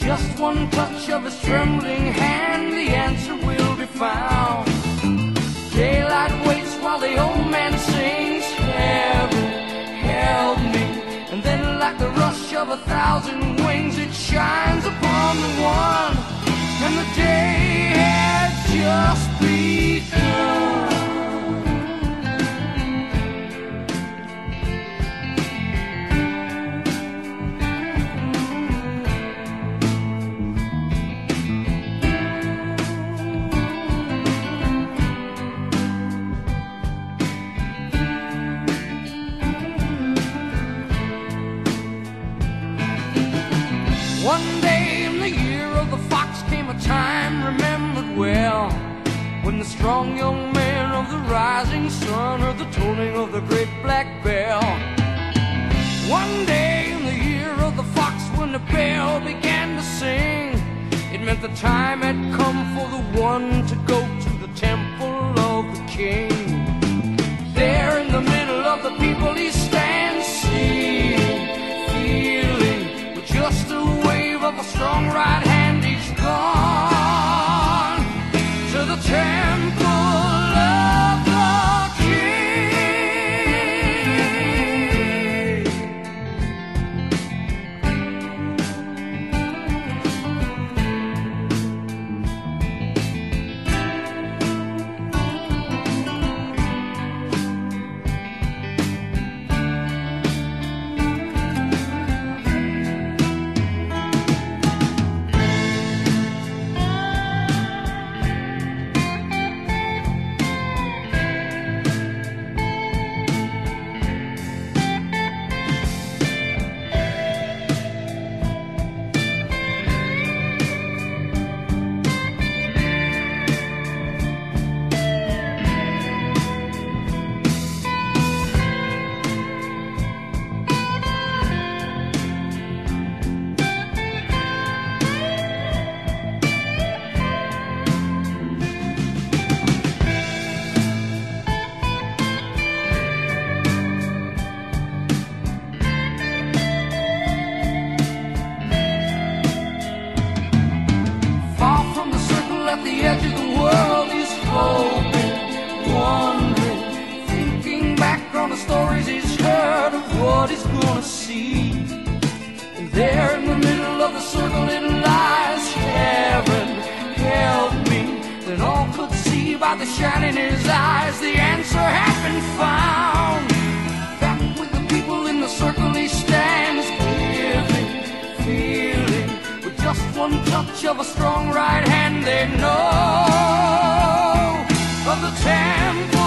just one touch of his trembling hand, the answer will be found. Daylight waits while the old man sings, Heaven, help me. And then, like the rush of a thousand wings, it shines upon the one, and the day One day in the year of the fox came a time remembered well when the strong young man of the rising sun heard the tolling of the great black bell. One day in the year of the fox when the bell began to sing, it meant the time had come for the one to go by the shine in his eyes, the answer had been found. Back with the people in the circle he stands, giving, feeling. With just one touch of a strong right hand, they know of the temple